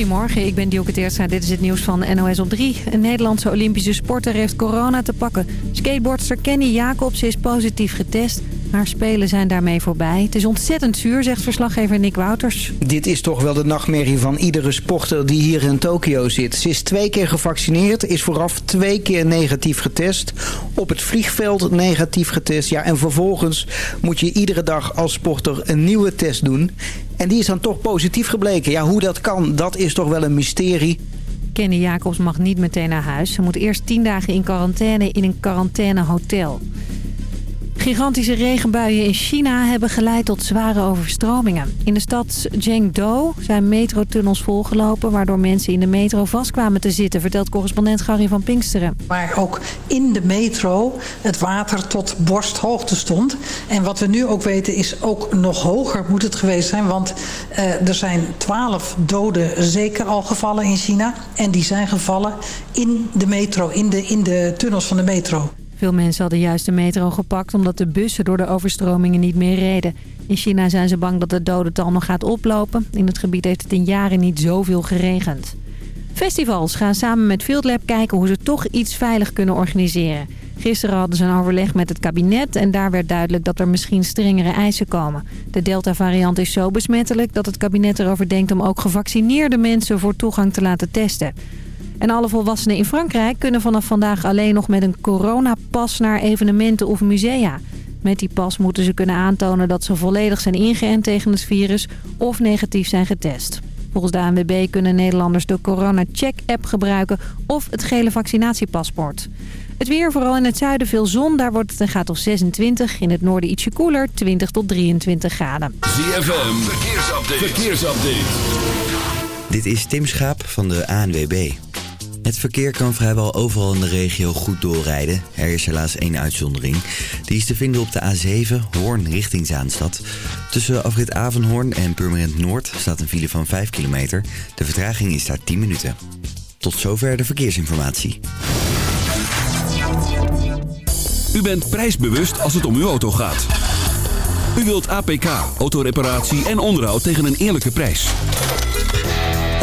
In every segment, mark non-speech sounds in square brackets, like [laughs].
Goedemorgen, ik ben Dioke Teertstra. Dit is het nieuws van NOS op 3. Een Nederlandse Olympische sporter heeft corona te pakken. Skateboardster Kenny Jacobs is positief getest. Haar spelen zijn daarmee voorbij. Het is ontzettend zuur, zegt verslaggever Nick Wouters. Dit is toch wel de nachtmerrie van iedere sporter die hier in Tokio zit. Ze is twee keer gevaccineerd, is vooraf twee keer negatief getest. Op het vliegveld negatief getest. Ja, en vervolgens moet je iedere dag als sporter een nieuwe test doen. En die is dan toch positief gebleken. Ja, hoe dat kan, dat is toch wel een mysterie. Kenny Jacobs mag niet meteen naar huis. Ze moet eerst tien dagen in quarantaine in een quarantainehotel. Gigantische regenbuien in China hebben geleid tot zware overstromingen. In de stad Zhengzhou zijn metrotunnels volgelopen... waardoor mensen in de metro vastkwamen te zitten... vertelt correspondent Gary van Pinksteren. Waar ook in de metro het water tot borsthoogte stond. En wat we nu ook weten is ook nog hoger moet het geweest zijn... want uh, er zijn twaalf doden zeker al gevallen in China. En die zijn gevallen in de metro, in de, in de tunnels van de metro. Veel mensen hadden juist de metro gepakt omdat de bussen door de overstromingen niet meer reden. In China zijn ze bang dat het dodental nog gaat oplopen. In het gebied heeft het in jaren niet zoveel geregend. Festivals gaan samen met Fieldlab kijken hoe ze toch iets veilig kunnen organiseren. Gisteren hadden ze een overleg met het kabinet en daar werd duidelijk dat er misschien strengere eisen komen. De Delta-variant is zo besmettelijk dat het kabinet erover denkt om ook gevaccineerde mensen voor toegang te laten testen. En alle volwassenen in Frankrijk kunnen vanaf vandaag alleen nog met een coronapas naar evenementen of musea. Met die pas moeten ze kunnen aantonen dat ze volledig zijn ingeënt tegen het virus of negatief zijn getest. Volgens de ANWB kunnen Nederlanders de Corona Check app gebruiken of het gele vaccinatiepaspoort. Het weer, vooral in het zuiden veel zon. Daar wordt het een graad of 26. In het noorden ietsje koeler, 20 tot 23 graden. ZFM, verkeersupdate. verkeersupdate. Dit is Tim Schaap van de ANWB. Het verkeer kan vrijwel overal in de regio goed doorrijden. Er is helaas één uitzondering. Die is te vinden op de A7, Hoorn richting Zaanstad. Tussen afrit Avenhoorn en Purmerend Noord staat een file van 5 kilometer. De vertraging is daar 10 minuten. Tot zover de verkeersinformatie. U bent prijsbewust als het om uw auto gaat. U wilt APK, autoreparatie en onderhoud tegen een eerlijke prijs.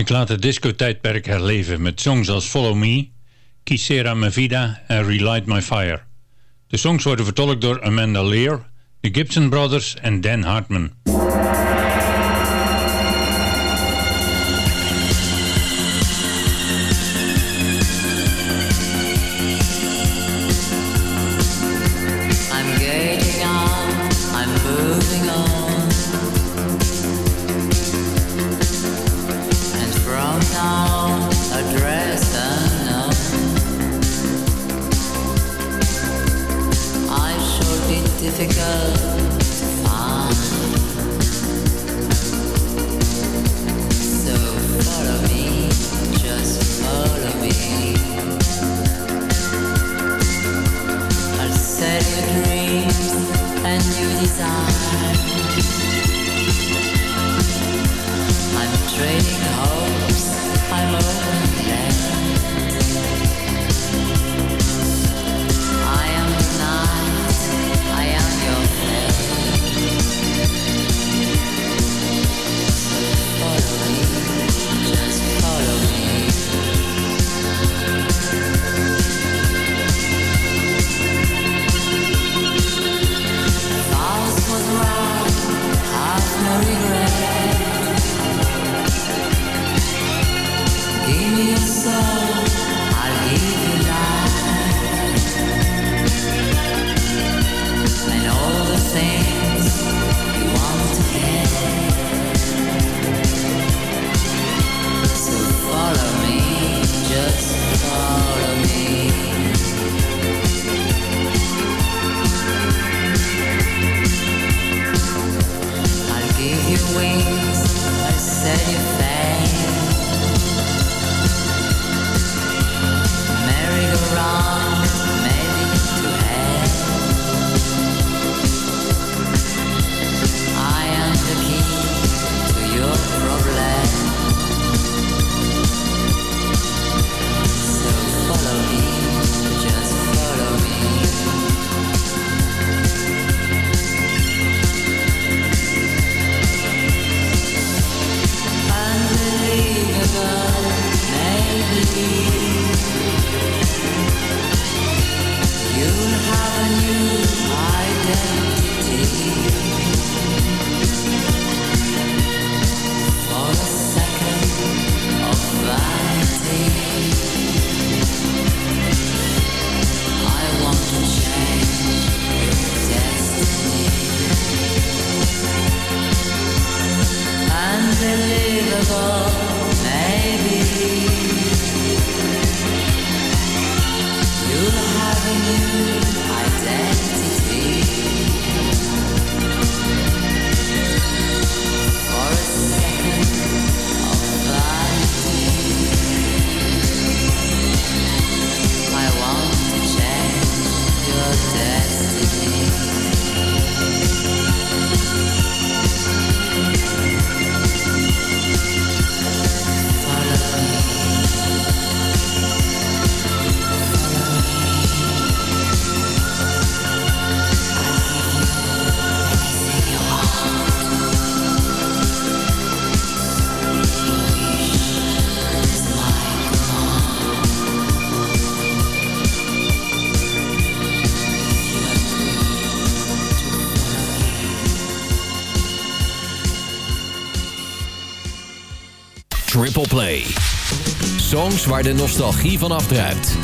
Ik laat het disco-tijdperk herleven met songs als Follow Me, Kisera Me Vida en Relight My Fire. De songs worden vertolkt door Amanda Lear, de Gibson Brothers en Dan Hartman. Songs waar de nostalgie van afdruipt.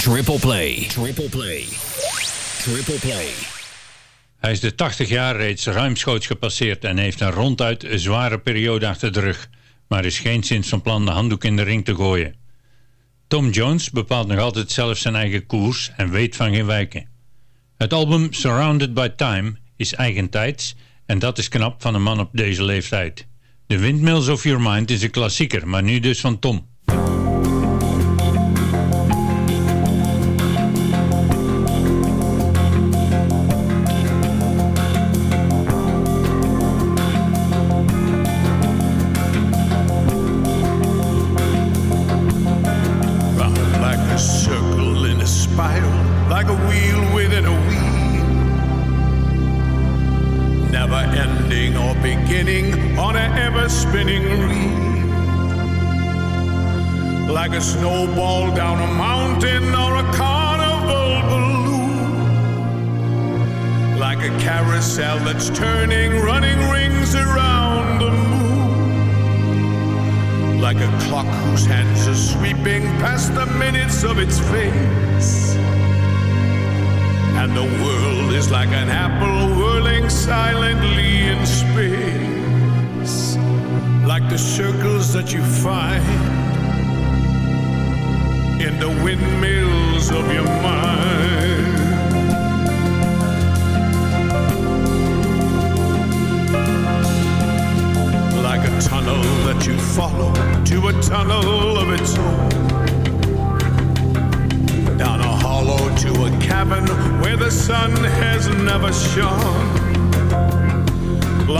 Triple Play. Triple Play. Triple Play. Hij is de 80 jaar reeds ruimschoots gepasseerd en heeft een ronduit zware periode achter de rug, maar is geen sinds van plan de handdoek in de ring te gooien. Tom Jones bepaalt nog altijd zelf zijn eigen koers en weet van geen wijken. Het album Surrounded by Time is eigentijds en dat is knap van een man op deze leeftijd. The Windmills of Your Mind is een klassieker, maar nu dus van Tom.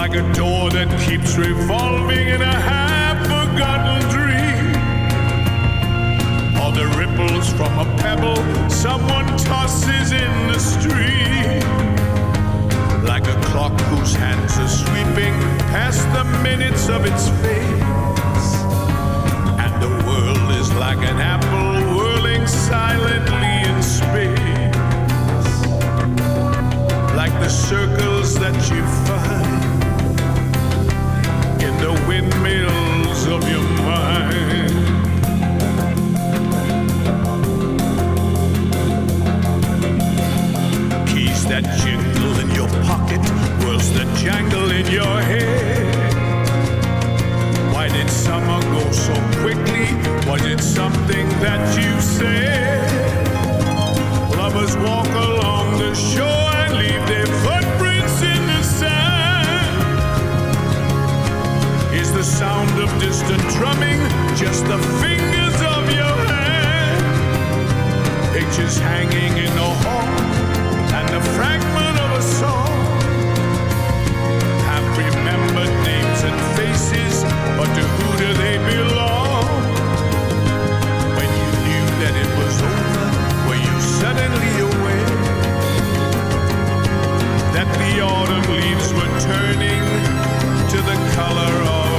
Like a door that keeps revolving in a half forgotten dream. Or the ripples from a pebble someone tosses in the stream like a clock whose hands are sweeping past the minutes of its face. And the world is like an apple whirling silently in space. Like the circles that you find in the windmills of your mind. keys that jingle in your pocket, words that jangle in your head. Why did summer go so quickly? Was it something that you said? Lovers walk along the shore and leave their footprints the sound of distant drumming just the fingers of your hand? Pictures hanging in the hall and a fragment of a song. Have remembered names and faces, but to who do they belong? When you knew that it was over, were you suddenly aware that the autumn leaves were turning to the color of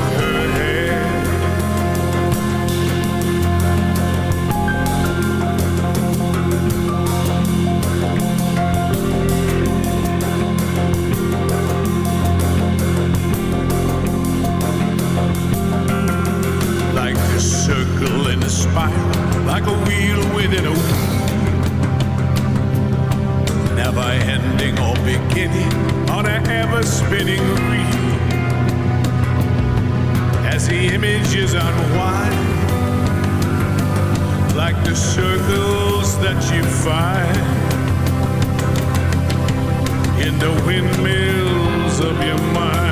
spiral, like a wheel within a wheel. Never ending or beginning on an ever spinning reel. As the images unwind, like the circles that you find in the windmills of your mind.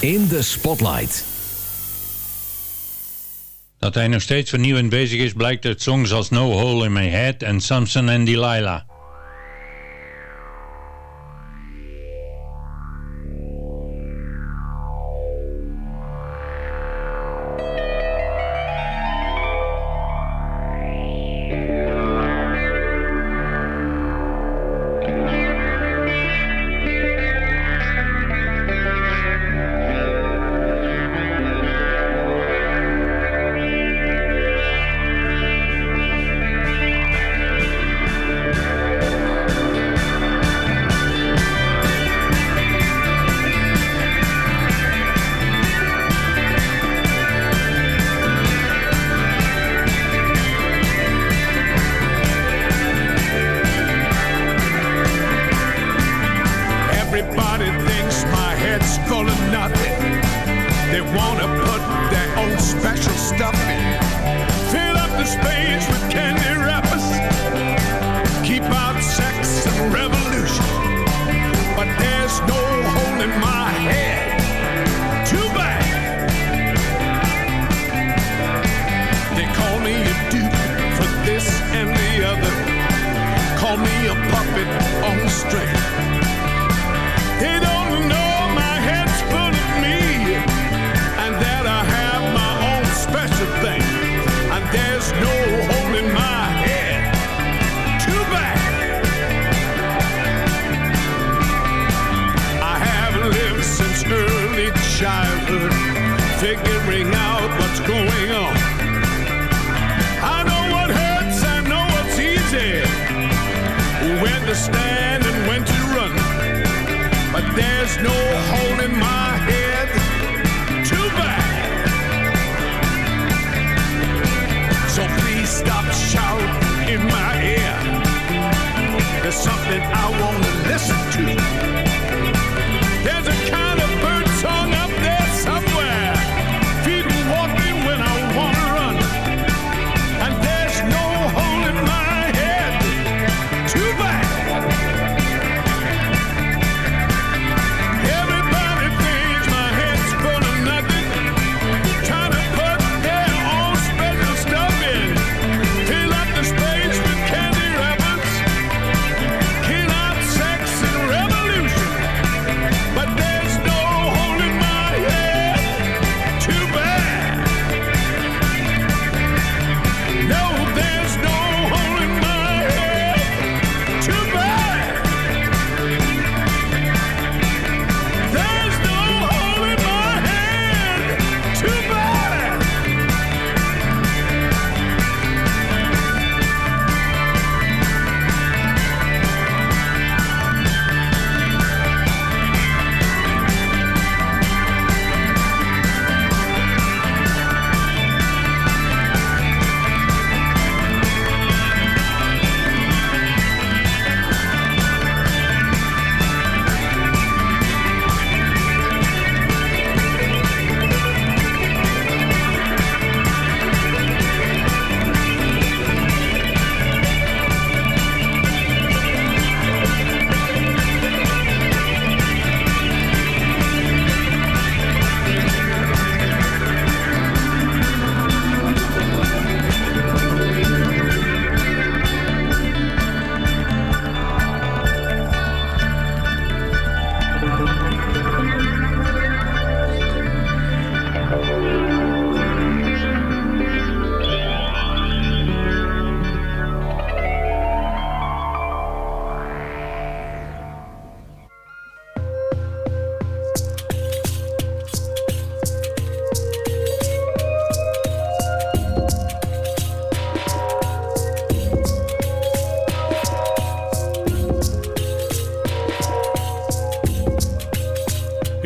In de Spotlight. Dat hij nog steeds vernieuwend bezig is blijkt uit songs als No Hole in My Head en Samson and Delilah.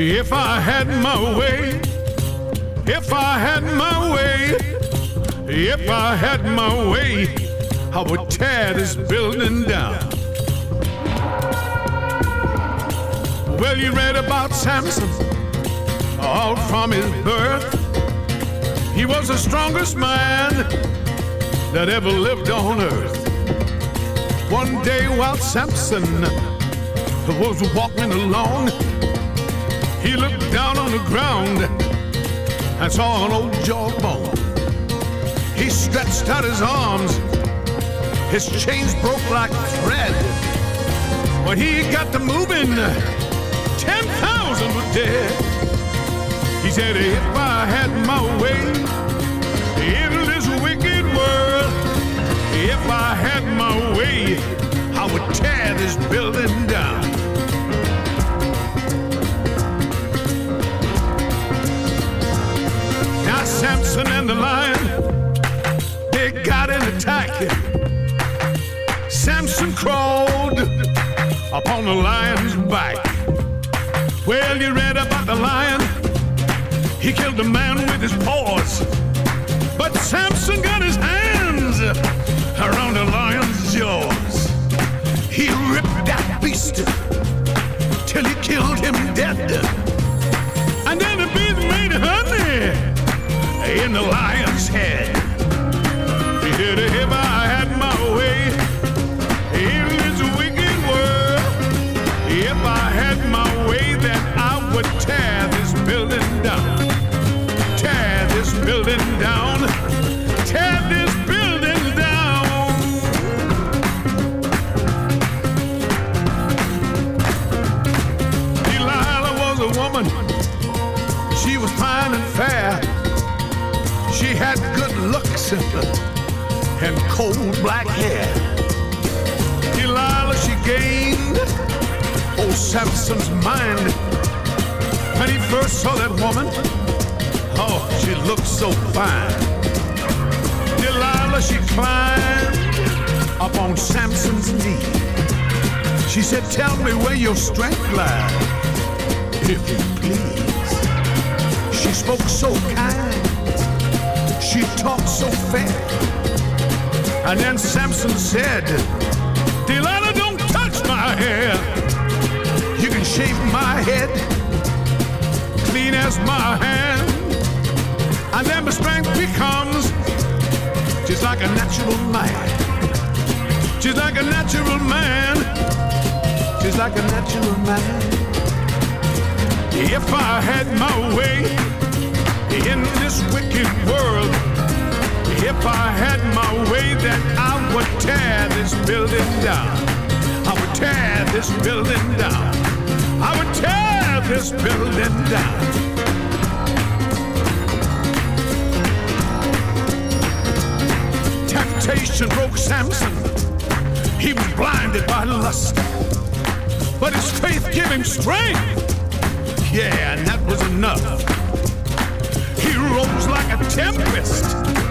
If I had my way, if I had my way, if I had my way, I would tear this building down. Well, you read about Samson, all from his birth. He was the strongest man that ever lived on earth. One day while Samson was walking alone, he looked down on the ground and saw an old jawbone. He stretched out his arms. His chains broke like thread. When he got to moving, 10,000 were dead. He said, if I had my way in this wicked world, if I had my way, I would tear this building down. Samson and the lion, they got an attack. Samson crawled upon the lion's back. Well, you read about the lion. He killed a man with his paws. But Samson got his hands around the lion's jaws. He ripped that beast till he killed him dead. In the lion's head. He said, if I and cold black hair. Delilah, she gained old Samson's mind. When he first saw that woman, oh, she looked so fine. Delilah, she climbed up on Samson's knee. She said, Tell me where your strength lies, if you please. She spoke so kind, she talked so fair. And then Samson said, Delilah, don't touch my hair. You can shave my head clean as my hand. And then my strength becomes just like a natural man. Just like a natural man. Just like a natural man. If I had my way in this wicked world, if I had my way, then I would tear this building down. I would tear this building down. I would tear this building down. Temptation broke Samson. He was blinded by lust. But his faith gave him strength. Yeah, and that was enough. Rose like a tempest,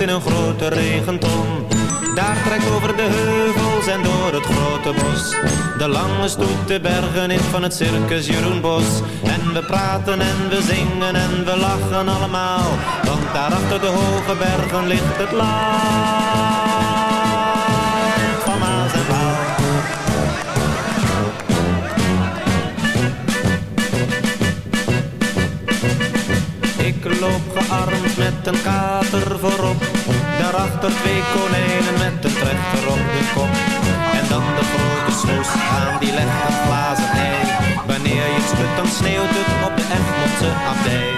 in een grote regenton. Daar trekt over de heuvels en door het grote bos de lange stoet de bergen in van het circus Jeroen Bos. En we praten en we zingen en we lachen allemaal, want daar achter de hoge bergen ligt het land Daarachter twee konijnen met een trechter op de kop. En dan de grote snoes aan die legt een glazen ei. Wanneer je het schudt, dan sneeuwt het op de Egmondse abdij.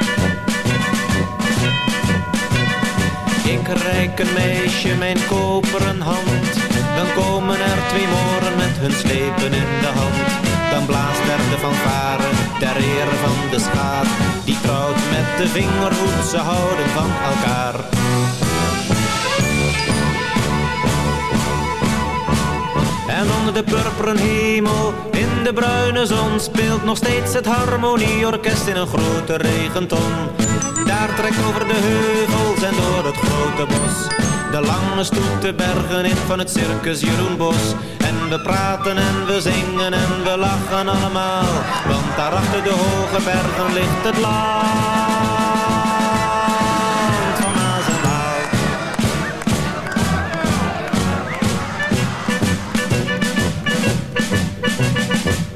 Ik reik een meisje mijn koperen hand. Dan komen er twee moren met hun slepen in de hand. Dan blaast er de fanfare ter ere van de schaar. Die trouwt met de vingerhoed, ze houden van elkaar. En onder de purperen hemel, in de bruine zon Speelt nog steeds het harmonieorkest in een grote regenton. Daar trekt over de heuvels en door het grote bos De lange stoet de bergen in van het circus Jeroen Bos. En we praten en we zingen en we lachen allemaal Want daar achter de hoge bergen ligt het land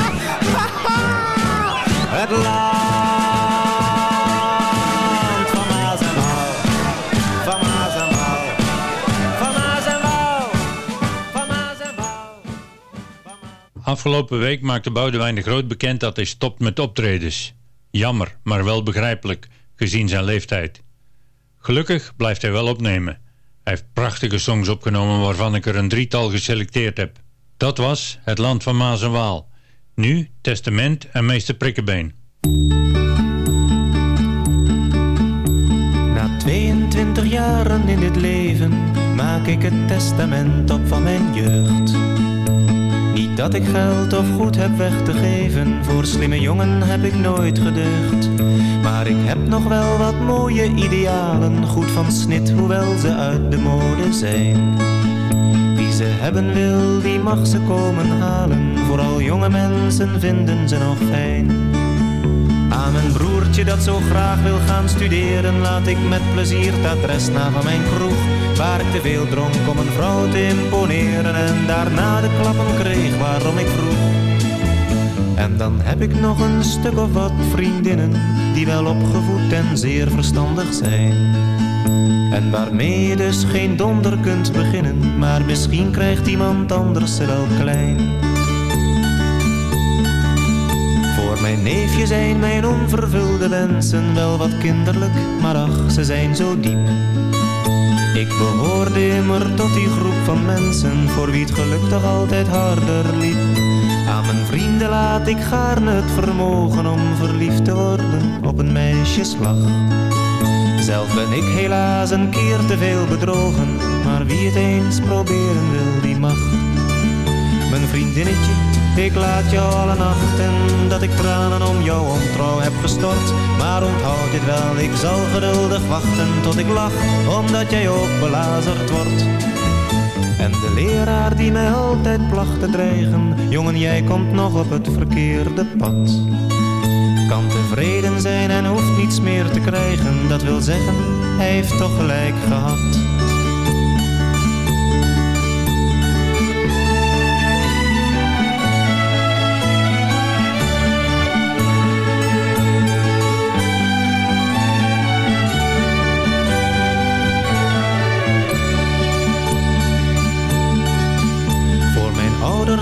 [laughs] [laughs] Het land van Maas en Waal Van Maas en Waal Van Maas en Waal Van Maas Afgelopen week maakte Boudewijn de Groot bekend dat hij stopt met optredens. Jammer, maar wel begrijpelijk, gezien zijn leeftijd. Gelukkig blijft hij wel opnemen. Hij heeft prachtige songs opgenomen waarvan ik er een drietal geselecteerd heb. Dat was Het Land van Maas en Waal. Nu Testament en Meester Prikkebeen. Na 22 jaren in dit leven maak ik het testament op van mijn jeugd. Niet dat ik geld of goed heb weg te geven, voor slimme jongen heb ik nooit gedeugd. Maar ik heb nog wel wat mooie idealen, goed van snit, hoewel ze uit de mode zijn. Ze hebben wil, die mag ze komen halen, vooral jonge mensen vinden ze nog fijn. Aan mijn broertje dat zo graag wil gaan studeren Laat ik met plezier het adres na van mijn kroeg Waar ik te veel dronk om een vrouw te imponeren En daarna de klappen kreeg waarom ik vroeg En dan heb ik nog een stuk of wat vriendinnen Die wel opgevoed en zeer verstandig zijn En waarmee je dus geen donder kunt beginnen Maar misschien krijgt iemand anders ze wel klein voor mijn neefje zijn mijn onvervulde wensen wel wat kinderlijk, maar ach, ze zijn zo diep. Ik behoorde immer tot die groep van mensen voor wie het geluk toch altijd harder liep. Aan mijn vrienden laat ik gaarne het vermogen om verliefd te worden op een meisjeslag. Zelf ben ik helaas een keer te veel bedrogen, maar wie het eens proberen wil, die mag. Mijn vriendinnetje, ik laat jou alle nachten dat ik tranen om jouw ontrouw heb gestort. Maar onthoud dit wel, ik zal geduldig wachten tot ik lach, omdat jij ook belazerd wordt. En de leraar die mij altijd placht te dreigen, jongen jij komt nog op het verkeerde pad. Kan tevreden zijn en hoeft niets meer te krijgen, dat wil zeggen, hij heeft toch gelijk gehad.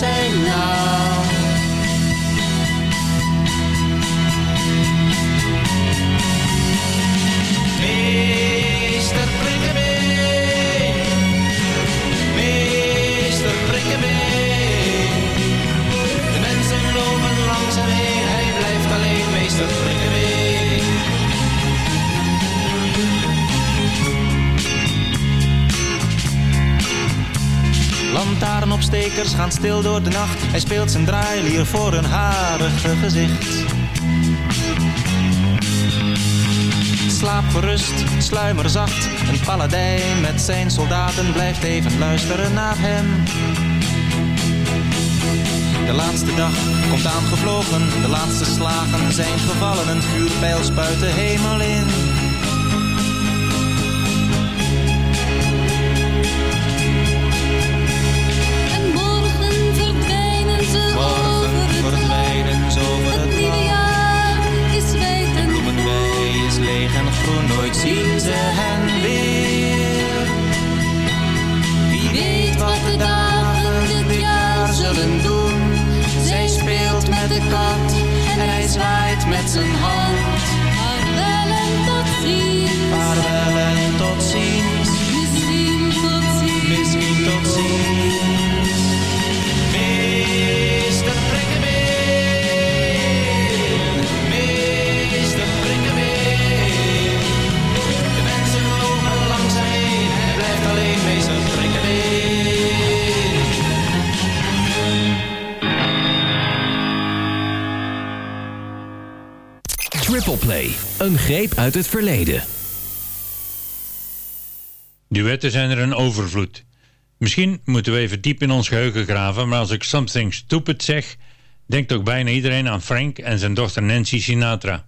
Mens kent Lantaarnopstekers gaan stil door de nacht. Hij speelt zijn draailier voor een harige gezicht. Slaap gerust, sluimer zacht. Een paladijn met zijn soldaten blijft even luisteren naar hem. De laatste dag komt aangevlogen, de laatste slagen zijn gevallen. Een vuurpijl spuit de hemel in. Nooit zien ze hen weer. Wie weet wat de dagen dit jaar zullen doen. Zij speelt met de kat en hij zwaait met zijn hand. Een greep uit het verleden. Duetten zijn er een overvloed. Misschien moeten we even diep in ons geheugen graven, maar als ik something stupid zeg, denkt ook bijna iedereen aan Frank en zijn dochter Nancy Sinatra.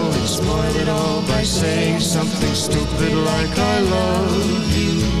exploit it all by saying something stupid like I love you.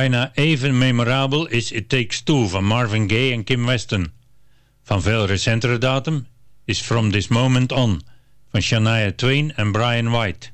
Bijna even memorabel is It Takes Two van Marvin Gaye en Kim Weston. Van veel recentere datum is From This Moment On van Shania Twain en Brian White.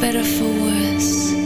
better for worse.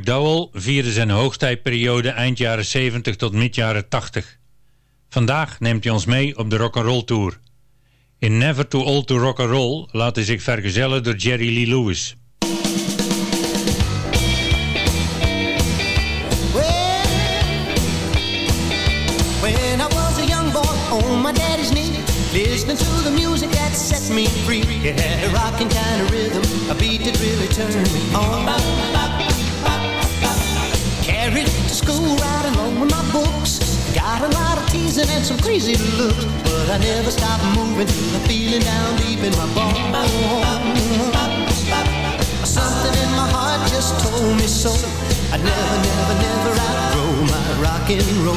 McDowell vierde zijn hoogtijperiode eind jaren 70 tot mid jaren 80. Vandaag neemt hij ons mee op de rock'n'roll tour. In Never Too Old to Rock'n'Roll laat hij zich vergezellen door Jerry Lee Lewis. Listening to the music that set me free. It a rocking kind of rhythm, a beat that really turned me on. School right along with my books. Got a lot of teasing and some crazy looks, but I never stopped moving the feeling down deep in my bones. Something in my heart just told me so. I'd never, never, never outgrow my rock and roll.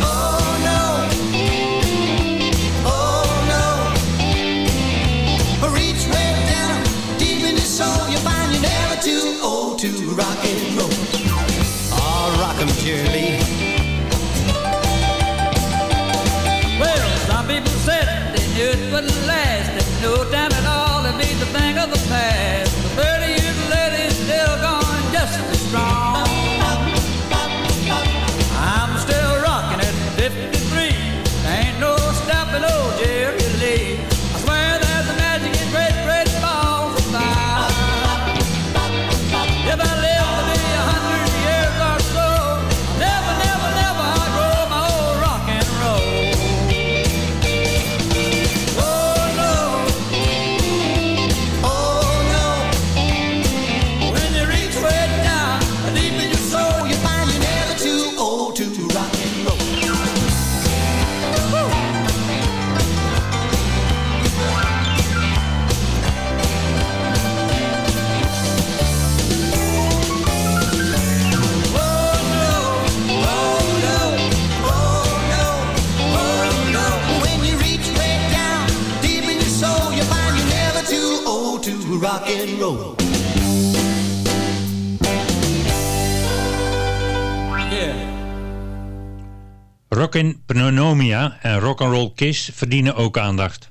Oh no, oh soul, you find too old to rock and roll. Oh, rock 'em, Jerry. Well, some people said they knew it wouldn't last. No time at all, Rockin' Pneumonia en Rock'n'Roll Kiss verdienen ook aandacht.